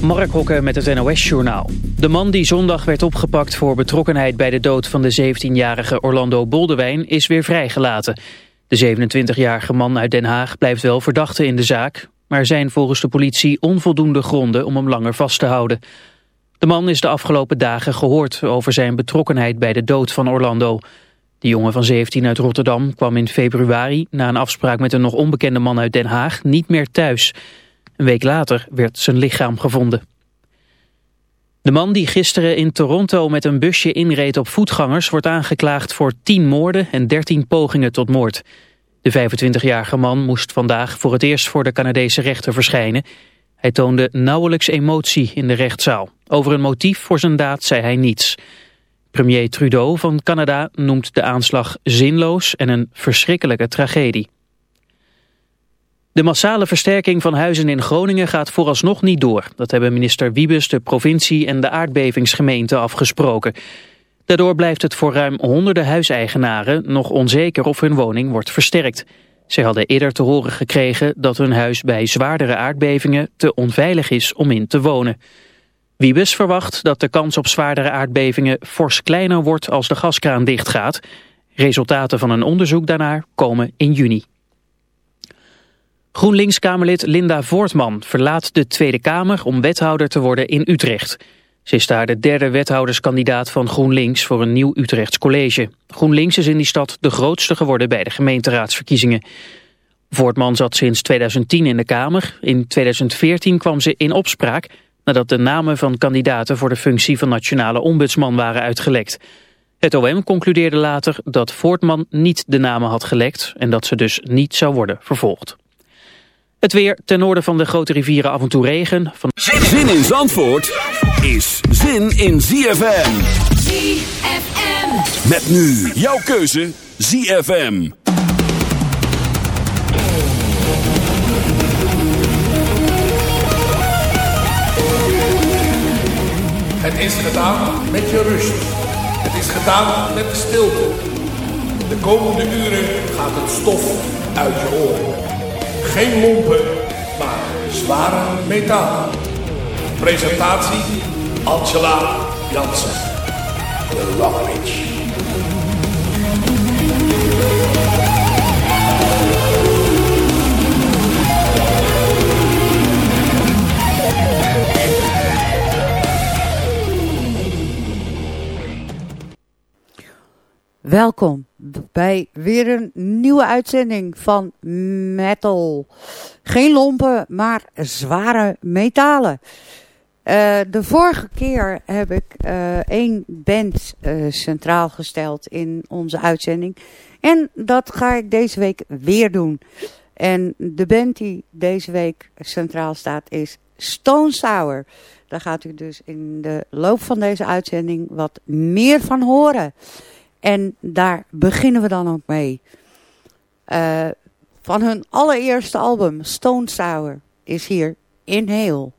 Mark Hokke met het NOS-journaal. De man die zondag werd opgepakt voor betrokkenheid bij de dood van de 17-jarige Orlando Boldewijn is weer vrijgelaten. De 27-jarige man uit Den Haag blijft wel verdachte in de zaak, maar zijn volgens de politie onvoldoende gronden om hem langer vast te houden. De man is de afgelopen dagen gehoord over zijn betrokkenheid bij de dood van Orlando. De jongen van 17 uit Rotterdam kwam in februari na een afspraak met een nog onbekende man uit Den Haag niet meer thuis... Een week later werd zijn lichaam gevonden. De man die gisteren in Toronto met een busje inreed op voetgangers... wordt aangeklaagd voor 10 moorden en 13 pogingen tot moord. De 25-jarige man moest vandaag voor het eerst voor de Canadese rechter verschijnen. Hij toonde nauwelijks emotie in de rechtszaal. Over een motief voor zijn daad zei hij niets. Premier Trudeau van Canada noemt de aanslag zinloos en een verschrikkelijke tragedie. De massale versterking van huizen in Groningen gaat vooralsnog niet door. Dat hebben minister Wiebes, de provincie en de aardbevingsgemeente afgesproken. Daardoor blijft het voor ruim honderden huiseigenaren nog onzeker of hun woning wordt versterkt. Ze hadden eerder te horen gekregen dat hun huis bij zwaardere aardbevingen te onveilig is om in te wonen. Wiebes verwacht dat de kans op zwaardere aardbevingen fors kleiner wordt als de gaskraan dichtgaat. Resultaten van een onderzoek daarnaar komen in juni. GroenLinks-Kamerlid Linda Voortman verlaat de Tweede Kamer om wethouder te worden in Utrecht. Ze is daar de derde wethouderskandidaat van GroenLinks voor een nieuw Utrechts college. GroenLinks is in die stad de grootste geworden bij de gemeenteraadsverkiezingen. Voortman zat sinds 2010 in de Kamer. In 2014 kwam ze in opspraak nadat de namen van kandidaten voor de functie van nationale ombudsman waren uitgelekt. Het OM concludeerde later dat Voortman niet de namen had gelekt en dat ze dus niet zou worden vervolgd. Het weer ten noorden van de grote rivieren af en toe regen. Van... Zin in Zandvoort is zin in ZFM. ZFM. Met nu jouw keuze ZFM. Het is gedaan met je rust. Het is gedaan met de stilte. De komende uren gaat het stof uit je oren. Geen lompen, maar zware metaal. Presentatie Angela Jansen. Rock Welkom bij weer een nieuwe uitzending van Metal. Geen lompen, maar zware metalen. Uh, de vorige keer heb ik uh, één band uh, centraal gesteld in onze uitzending. En dat ga ik deze week weer doen. En de band die deze week centraal staat is Stone Sour. Daar gaat u dus in de loop van deze uitzending wat meer van horen. En daar beginnen we dan ook mee. Uh, van hun allereerste album, Stone Sour, is hier Inhale. He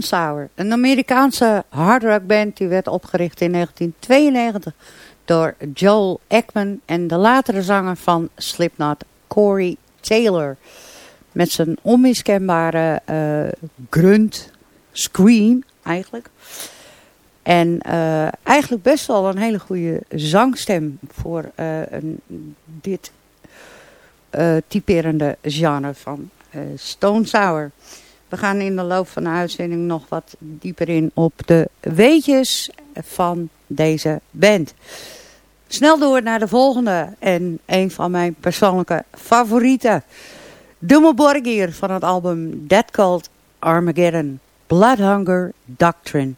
Stone Sour, een Amerikaanse hardrockband die werd opgericht in 1992 door Joel Ekman en de latere zanger van Slipknot, Corey Taylor. Met zijn onmiskenbare eh, grunt scream eigenlijk. En eh, eigenlijk best wel een hele goede zangstem voor eh, een, dit typerende genre van Stone Sour. We gaan in de loop van de uitzending nog wat dieper in op de weetjes van deze band. Snel door naar de volgende en een van mijn persoonlijke favorieten. Dumme Borgir van het album Dead Cult Armageddon. Bloodhunger Doctrine.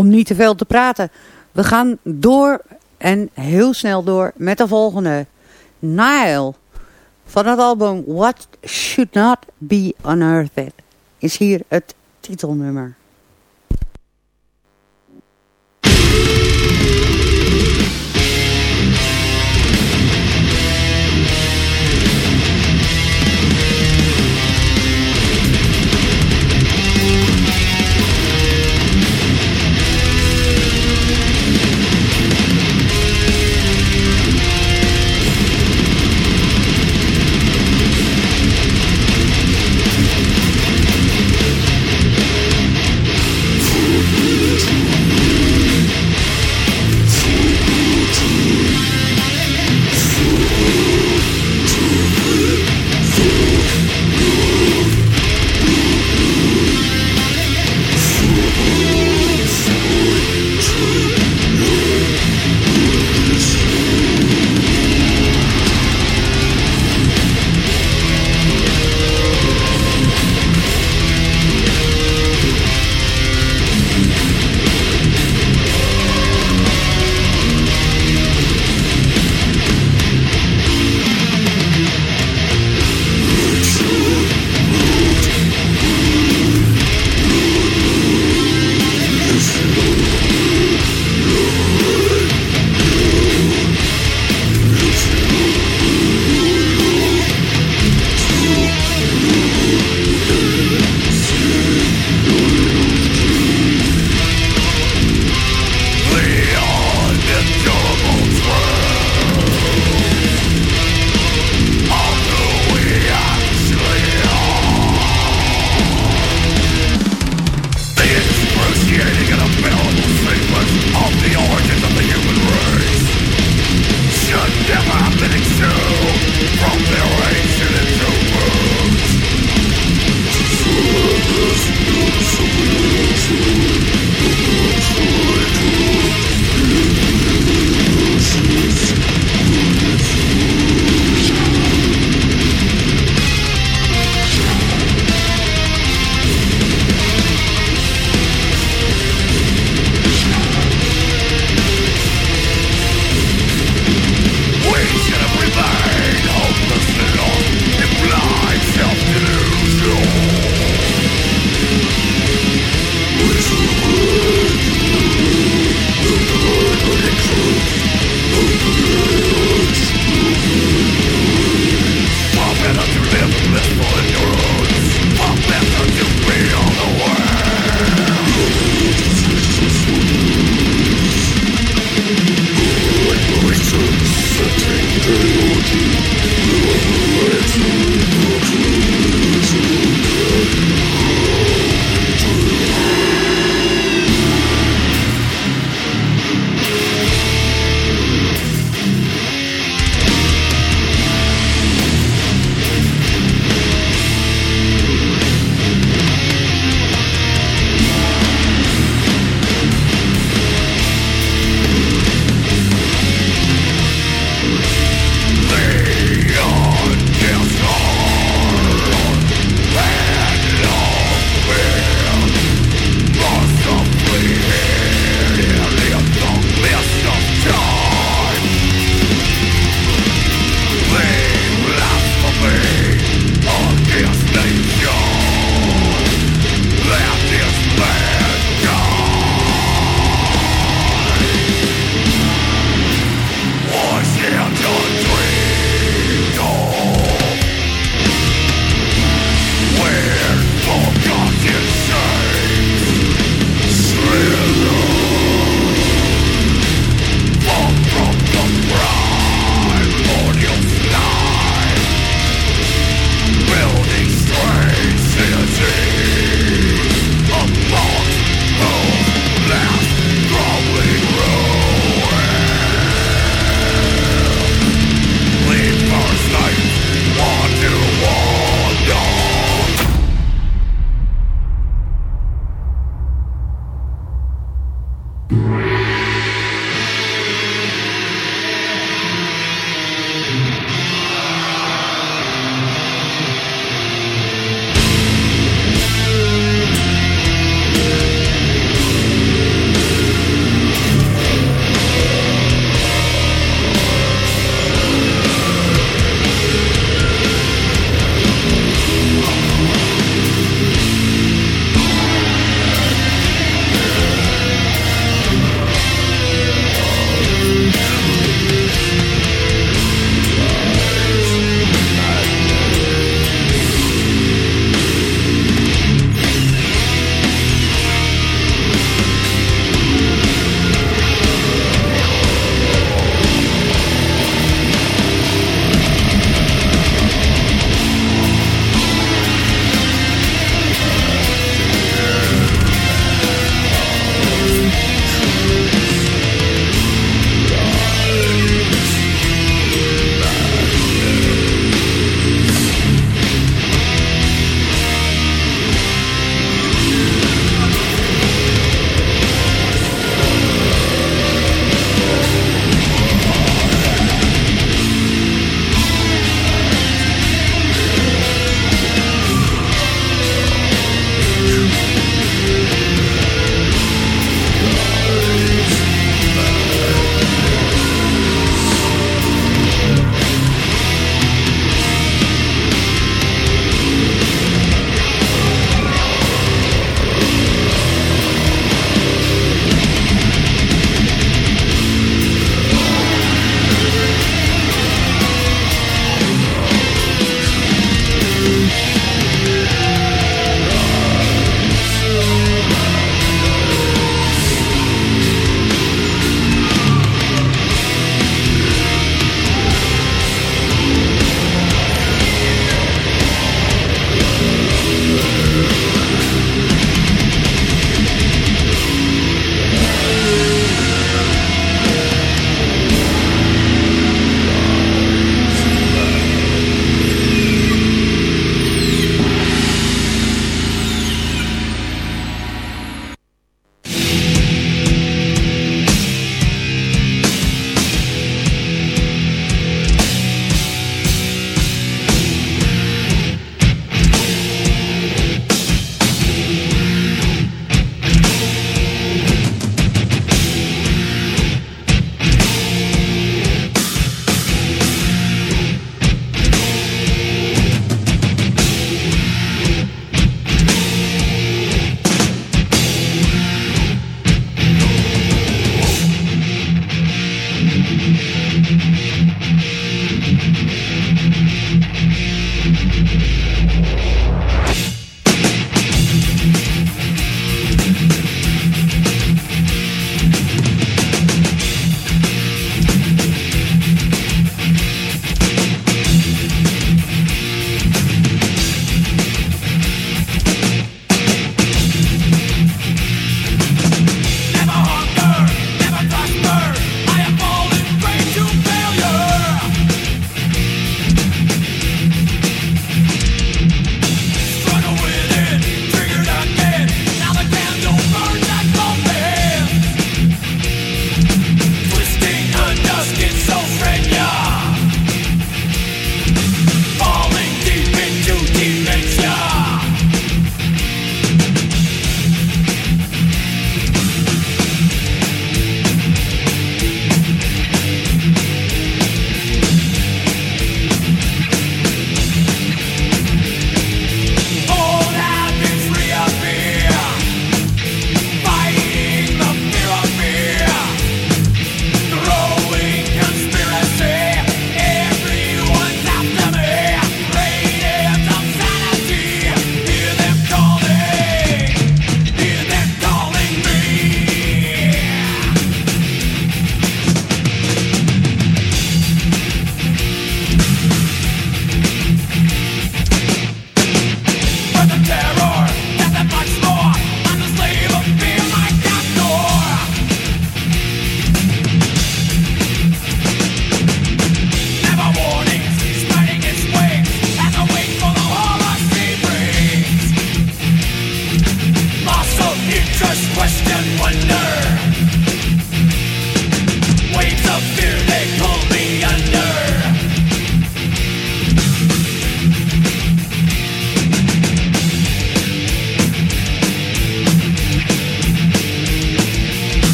Om niet te veel te praten. We gaan door en heel snel door met de volgende. Nile van het album What Should Not Be Unearthed is hier het titelnummer.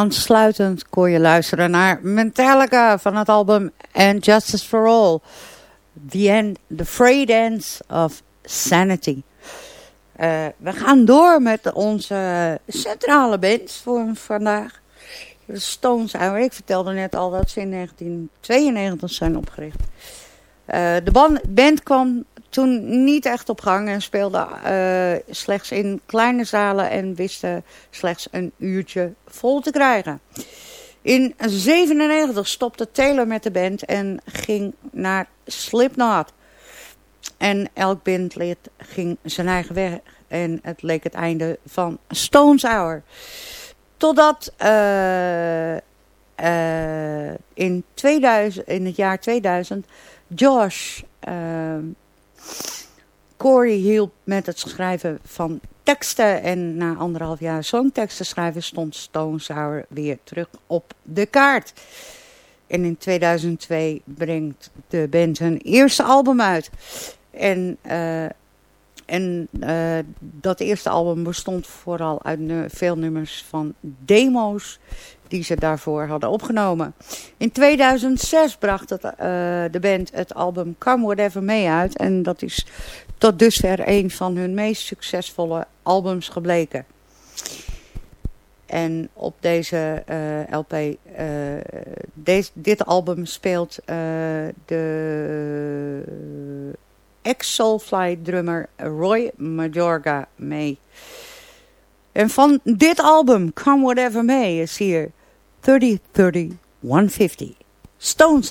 Aansluitend kon je luisteren naar Metallica van het album And Justice for All. The, end, the Frayed Ends of Sanity. Uh, we gaan door met onze centrale band voor vandaag. De Stones. Ik vertelde net al dat ze in 1992 zijn opgericht. Uh, de band kwam toen niet echt op gang en speelde uh, slechts in kleine zalen en wisten slechts een uurtje vol te krijgen. In 97 stopte Taylor met de band en ging naar Slipknot. En elk bandlid ging zijn eigen weg en het leek het einde van Stones Hour. Totdat uh, uh, in, 2000, in het jaar 2000 Josh Corey hielp met het schrijven van teksten. En na anderhalf jaar songteksten schrijven stond Stone Sour weer terug op de kaart. En in 2002 brengt de band hun eerste album uit. En, uh, en uh, dat eerste album bestond vooral uit veel nummers van demo's die ze daarvoor hadden opgenomen. In 2006 bracht het, uh, de band het album Come Whatever May uit. En dat is tot dusver een van hun meest succesvolle albums gebleken. En op deze uh, LP, uh, deze, dit album speelt de ex-Soulfly drummer Roy Majorga mee. En van dit album, Come Whatever May, is hier 30 30 150. Stones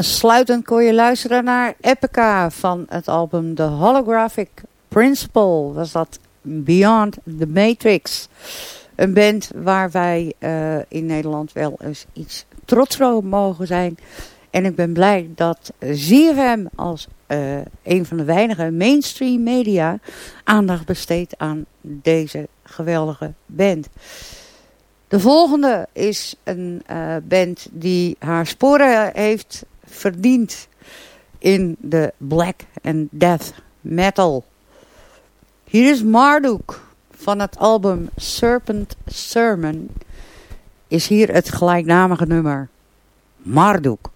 150. Aansluitend kon je luisteren naar Epica van het album The Holographic Principle. Was dat Beyond the Matrix. Een band waar wij uh, in Nederland wel eens iets trots op mogen zijn. En ik ben blij dat ZFM als uh, een van de weinige mainstream media aandacht besteedt aan deze geweldige band. De volgende is een uh, band die haar sporen heeft verdiend in de black and death metal. Hier is Marduk van het album Serpent Sermon. Is hier het gelijknamige nummer Marduk.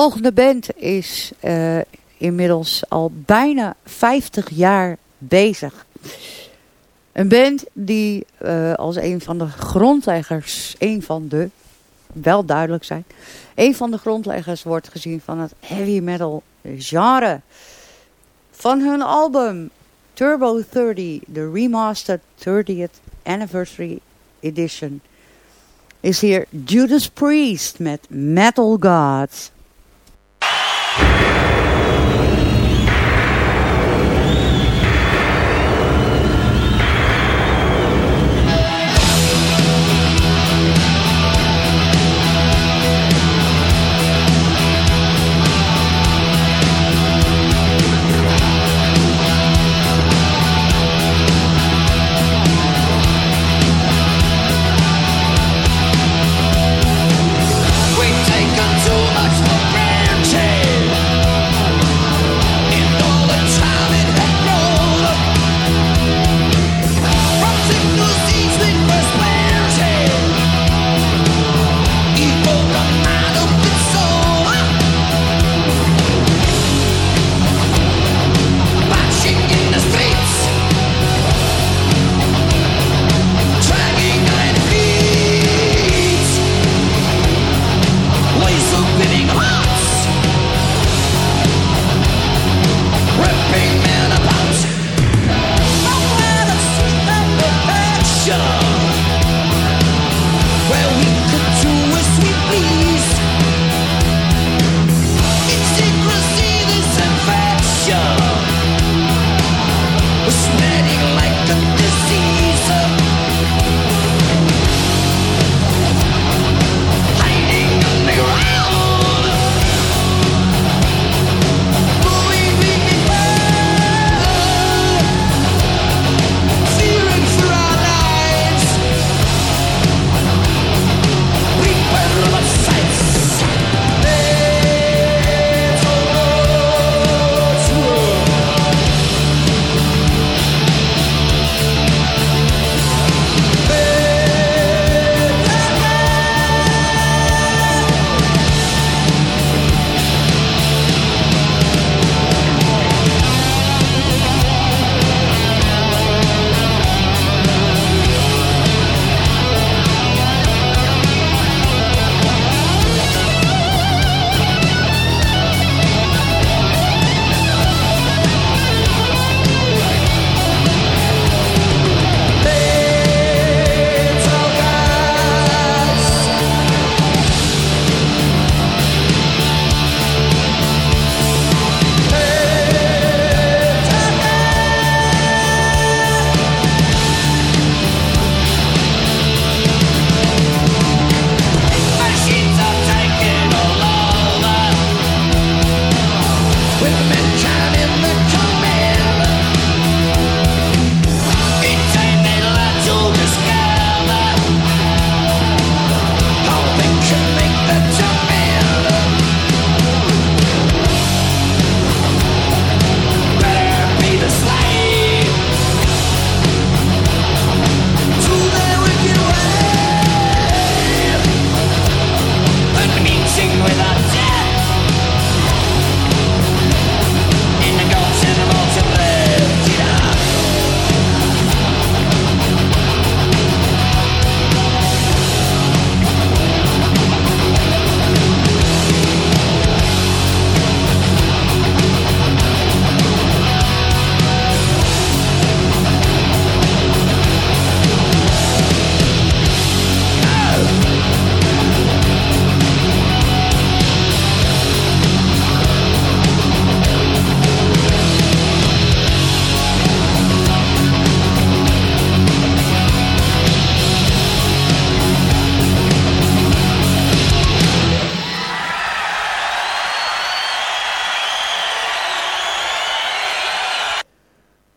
Volgende band is uh, inmiddels al bijna 50 jaar bezig. Een band die uh, als een van de grondleggers, een van de, wel duidelijk zijn, een van de grondleggers wordt gezien van het heavy metal genre. Van hun album Turbo 30, de remastered 30th Anniversary Edition, is hier Judas Priest met Metal Gods. Show.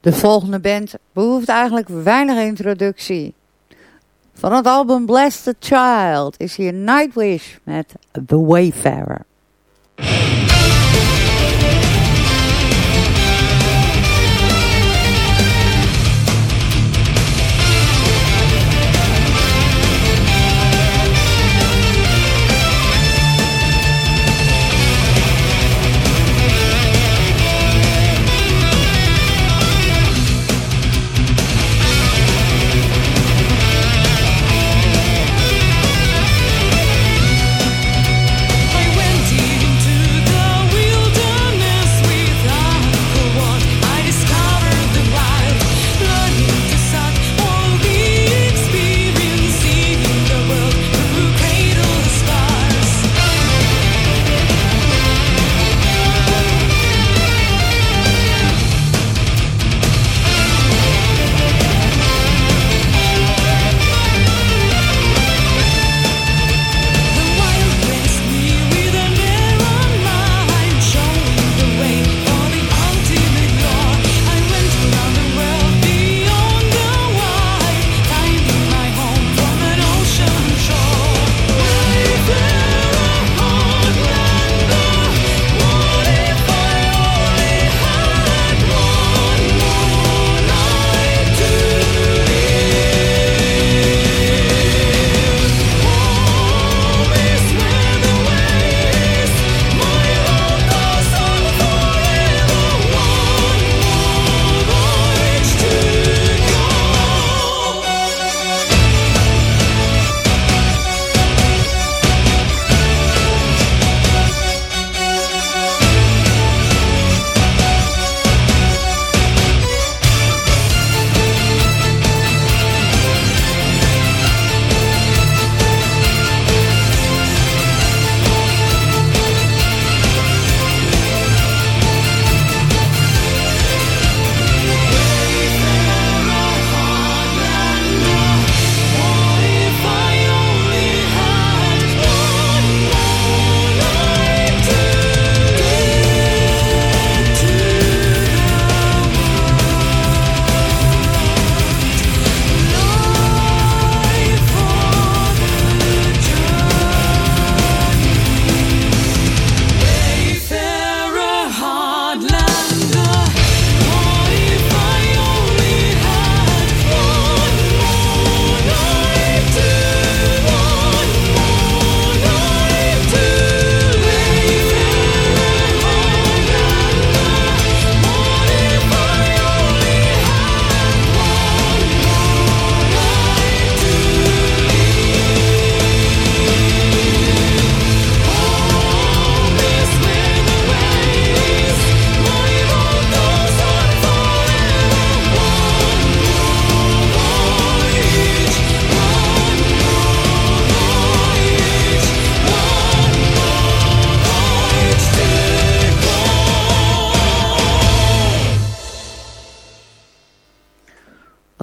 De volgende band behoeft eigenlijk weinig introductie. Van het album Bless the Child is hier Nightwish met The Wayfarer.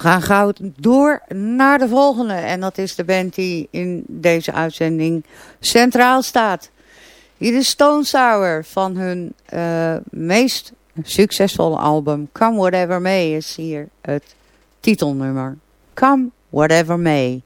Gaan gauw door naar de volgende. En dat is de band die in deze uitzending centraal staat. Hier is Stone Sour van hun uh, meest succesvolle album Come Whatever May is hier het titelnummer. Come Whatever May.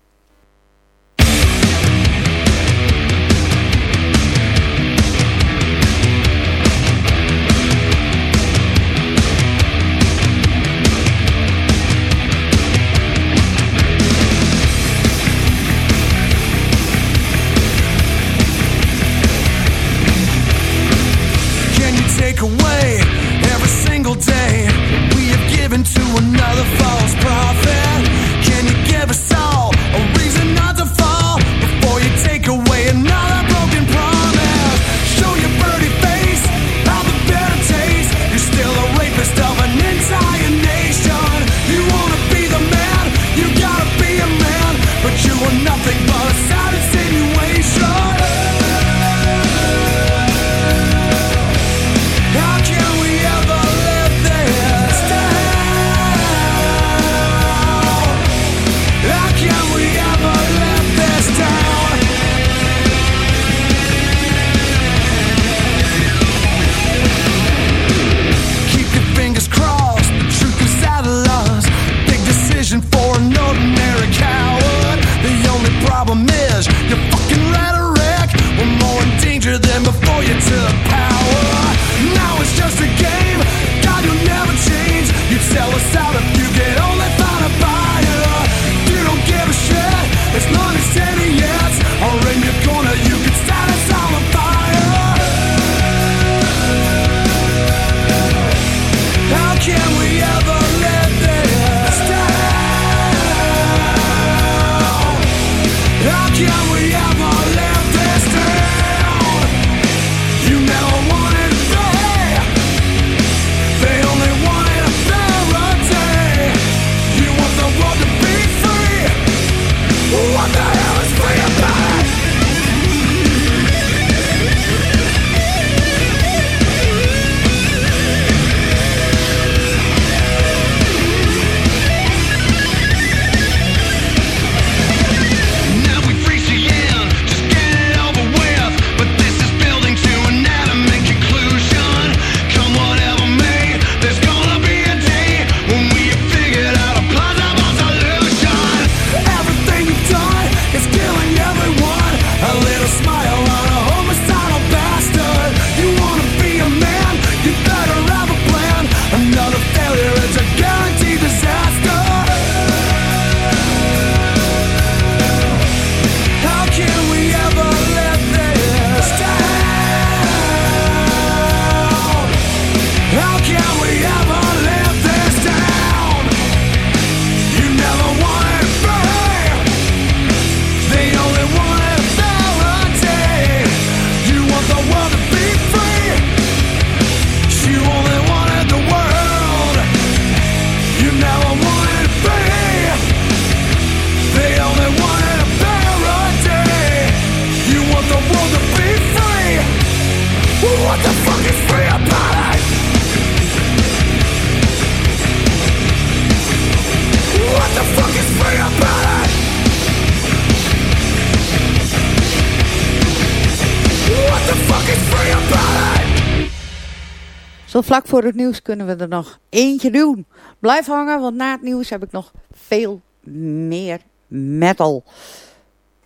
Vlak voor het nieuws kunnen we er nog eentje doen. Blijf hangen, want na het nieuws heb ik nog veel meer metal.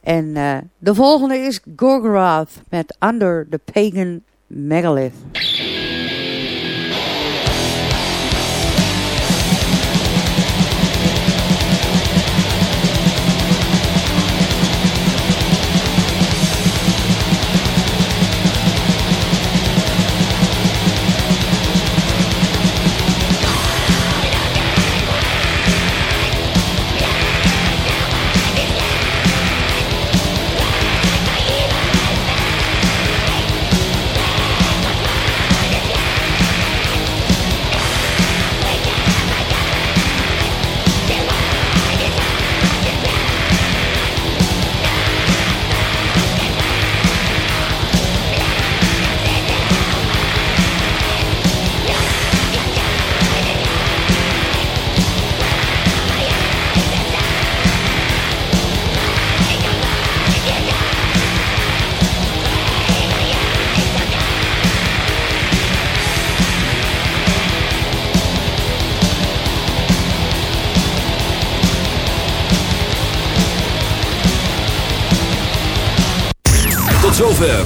En uh, de volgende is Gorgoroth met Under the Pagan Megalith.